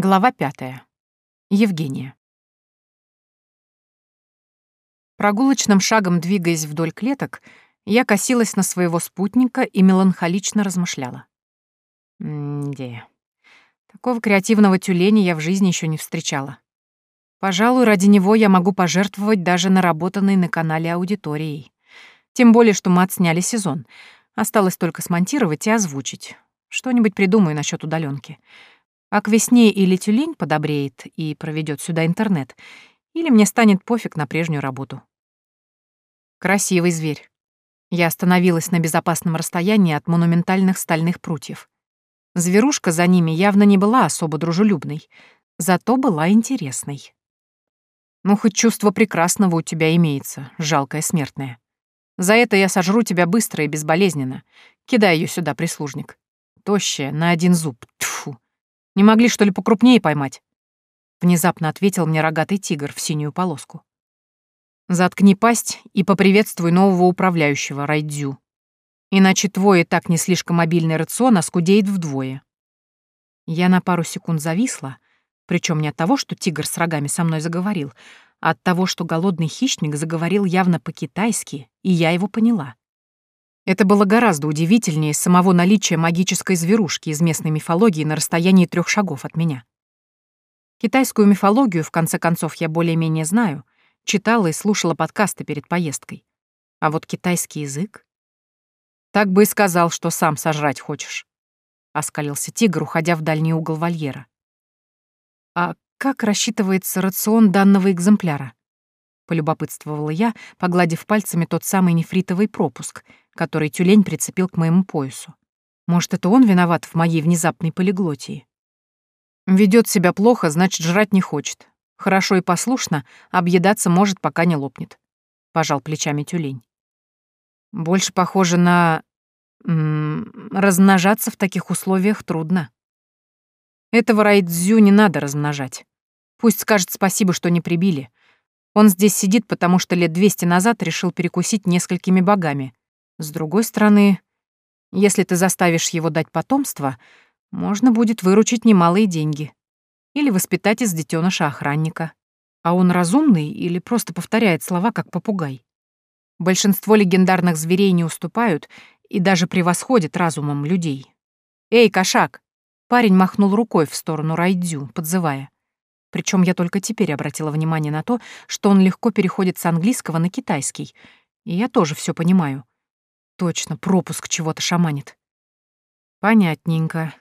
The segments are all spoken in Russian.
Глава пятая. Евгения. Прогулочным шагом двигаясь вдоль клеток, я косилась на своего спутника и меланхолично размышляла. М-де. Такого креативного тюленя я в жизни еще не встречала. Пожалуй, ради него я могу пожертвовать даже наработанной на канале аудиторией. Тем более, что мы отсняли сезон. Осталось только смонтировать и озвучить. Что-нибудь придумаю насчет удаленки. А к весне или тюлень подобреет и проведет сюда интернет, или мне станет пофиг на прежнюю работу. Красивый зверь. Я остановилась на безопасном расстоянии от монументальных стальных прутьев. Зверушка за ними явно не была особо дружелюбной, зато была интересной. Ну, хоть чувство прекрасного у тебя имеется, жалкое смертное. За это я сожру тебя быстро и безболезненно. Кидай ее сюда, прислужник. Тощая, на один зуб. Тьфу. Не могли, что ли, покрупнее поймать?» Внезапно ответил мне рогатый тигр в синюю полоску. «Заткни пасть и поприветствуй нового управляющего, Райдзю. Иначе твой и так не слишком мобильный рацион оскудеет вдвое». Я на пару секунд зависла, причем не от того, что тигр с рогами со мной заговорил, а от того, что голодный хищник заговорил явно по-китайски, и я его поняла. Это было гораздо удивительнее самого наличия магической зверушки из местной мифологии на расстоянии трех шагов от меня. Китайскую мифологию, в конце концов, я более-менее знаю, читала и слушала подкасты перед поездкой. А вот китайский язык... Так бы и сказал, что сам сожрать хочешь. Оскалился тигр, уходя в дальний угол вольера. А как рассчитывается рацион данного экземпляра? полюбопытствовала я, погладив пальцами тот самый нефритовый пропуск, который тюлень прицепил к моему поясу. Может, это он виноват в моей внезапной полиглотии? Ведет себя плохо, значит, жрать не хочет. Хорошо и послушно, объедаться может, пока не лопнет. Пожал плечами тюлень. Больше похоже на... М -м, размножаться в таких условиях трудно. Этого Райдзю не надо размножать. Пусть скажет спасибо, что не прибили. Он здесь сидит, потому что лет двести назад решил перекусить несколькими богами. С другой стороны, если ты заставишь его дать потомство, можно будет выручить немалые деньги. Или воспитать из детеныша охранника. А он разумный или просто повторяет слова, как попугай. Большинство легендарных зверей не уступают и даже превосходят разумом людей. «Эй, кошак!» Парень махнул рукой в сторону Райдзю, подзывая. Причем я только теперь обратила внимание на то, что он легко переходит с английского на китайский. И я тоже все понимаю. Точно, пропуск чего-то шаманит. Понятненько.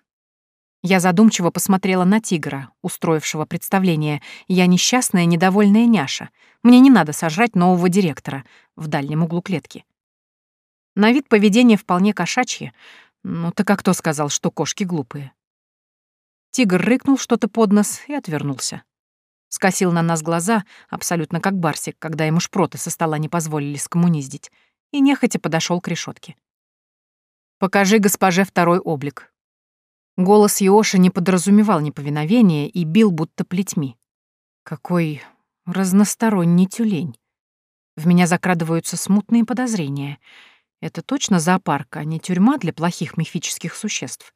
Я задумчиво посмотрела на тигра, устроившего представление. Я несчастная, недовольная няша. Мне не надо сожрать нового директора в дальнем углу клетки. На вид поведение вполне кошачье. Ну, так а кто сказал, что кошки глупые? Тигр рыкнул что-то под нос и отвернулся. Скосил на нас глаза, абсолютно как Барсик, когда ему шпроты со стола не позволили скоммуниздить, и нехотя подошел к решетке. «Покажи госпоже второй облик». Голос Йоши не подразумевал неповиновения и бил будто плетьми. Какой разносторонний тюлень. В меня закрадываются смутные подозрения. Это точно зоопарк, а не тюрьма для плохих мифических существ.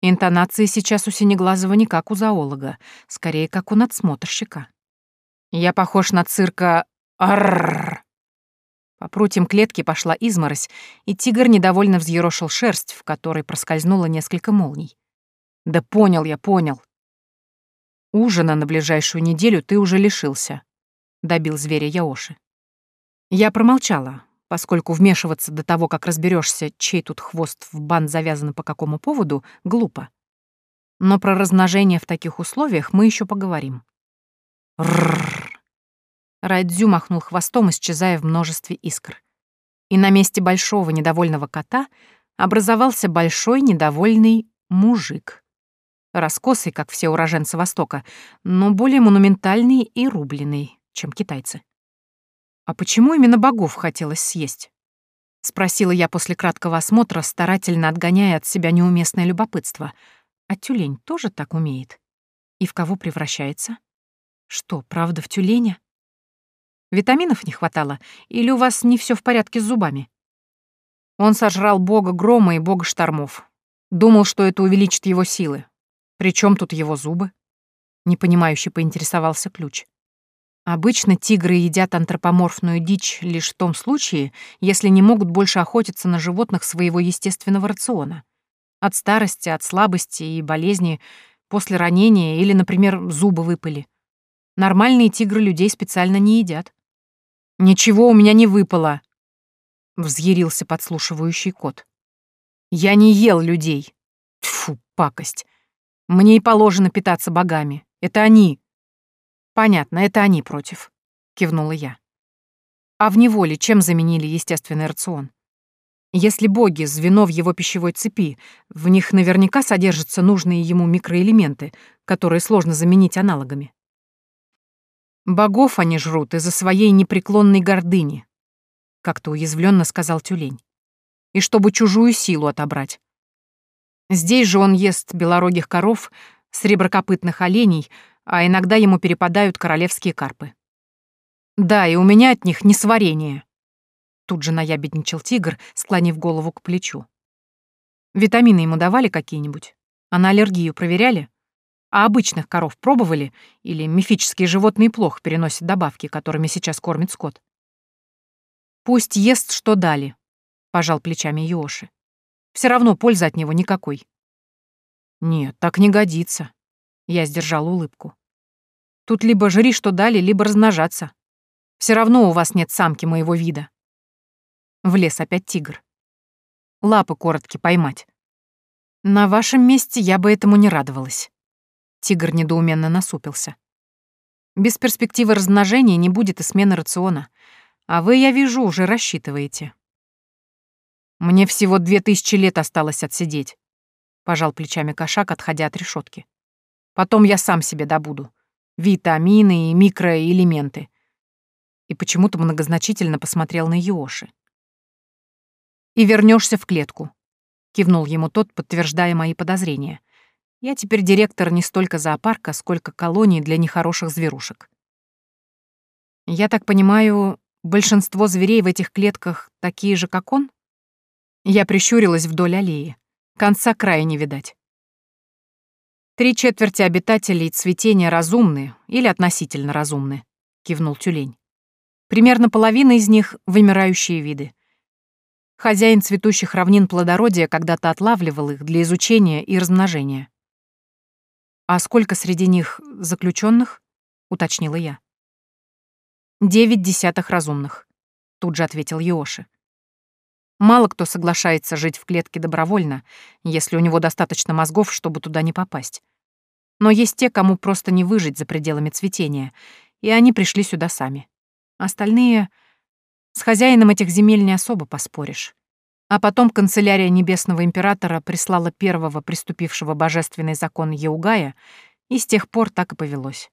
Интонации сейчас у Синеглазого не как у зоолога, скорее как у надсмотрщика. Я похож на цирка Аррррр. По прутьям клетки пошла изморозь, и тигр недовольно взъерошил шерсть, в которой проскользнуло несколько молний. «Да понял я, понял. Ужина на ближайшую неделю ты уже лишился», — добил зверя Яоши. Я промолчала, поскольку вмешиваться до того, как разберешься, чей тут хвост в бан завязан по какому поводу, глупо. Но про размножение в таких условиях мы еще поговорим. Рррр. Райдзю махнул хвостом, исчезая в множестве искр. И на месте большого недовольного кота образовался большой недовольный мужик. Раскосый, как все уроженцы Востока, но более монументальный и рубленый, чем китайцы. «А почему именно богов хотелось съесть?» — спросила я после краткого осмотра, старательно отгоняя от себя неуместное любопытство. «А тюлень тоже так умеет? И в кого превращается? Что, правда, в тюленя? Витаминов не хватало? Или у вас не все в порядке с зубами?» Он сожрал бога грома и бога штормов. Думал, что это увеличит его силы. Причем тут его зубы? Непонимающе поинтересовался ключ. Обычно тигры едят антропоморфную дичь лишь в том случае, если не могут больше охотиться на животных своего естественного рациона. От старости, от слабости и болезни, после ранения или, например, зубы выпали. Нормальные тигры людей специально не едят. «Ничего у меня не выпало», — взъярился подслушивающий кот. «Я не ел людей. Тьфу, пакость. Мне и положено питаться богами. Это они, «Понятно, это они против», — кивнула я. «А в неволе чем заменили естественный рацион? Если боги — звено в его пищевой цепи, в них наверняка содержатся нужные ему микроэлементы, которые сложно заменить аналогами. Богов они жрут из-за своей непреклонной гордыни, как-то уязвленно сказал тюлень, и чтобы чужую силу отобрать. Здесь же он ест белорогих коров, среброкопытных оленей, а иногда ему перепадают королевские карпы. Да, и у меня от них несварение. Тут же наябедничал тигр, склонив голову к плечу. Витамины ему давали какие-нибудь? А на аллергию проверяли? А обычных коров пробовали? Или мифические животные плохо переносят добавки, которыми сейчас кормит скот? Пусть ест, что дали, пожал плечами Йоши. Все равно пользы от него никакой. Нет, так не годится. Я сдержал улыбку. Тут либо жри, что дали, либо размножаться. Все равно у вас нет самки моего вида. Влез опять тигр. Лапы короткие поймать. На вашем месте я бы этому не радовалась. Тигр недоуменно насупился. Без перспективы размножения не будет и смены рациона. А вы, я вижу, уже рассчитываете. Мне всего две тысячи лет осталось отсидеть. Пожал плечами кошак, отходя от решетки. Потом я сам себе добуду витамины и микроэлементы. И почему-то многозначительно посмотрел на Йоши. «И вернешься в клетку», — кивнул ему тот, подтверждая мои подозрения. «Я теперь директор не столько зоопарка, сколько колонии для нехороших зверушек». «Я так понимаю, большинство зверей в этих клетках такие же, как он?» Я прищурилась вдоль аллеи. Конца края не видать. «Три четверти обитателей цветения разумны или относительно разумны», — кивнул тюлень. «Примерно половина из них — вымирающие виды. Хозяин цветущих равнин плодородия когда-то отлавливал их для изучения и размножения». «А сколько среди них заключенных? уточнила я. «Девять десятых разумных», — тут же ответил Йоши. Мало кто соглашается жить в клетке добровольно, если у него достаточно мозгов, чтобы туда не попасть. Но есть те, кому просто не выжить за пределами цветения, и они пришли сюда сами. Остальные... С хозяином этих земель не особо поспоришь. А потом канцелярия Небесного Императора прислала первого приступившего божественный закон Еугая, и с тех пор так и повелось.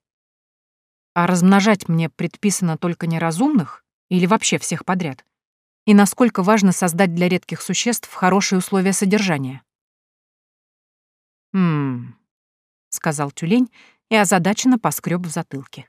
А размножать мне предписано только неразумных или вообще всех подряд? И насколько важно создать для редких существ хорошие условия содержания? Хм, сказал тюлень и озадаченно поскреб в затылке.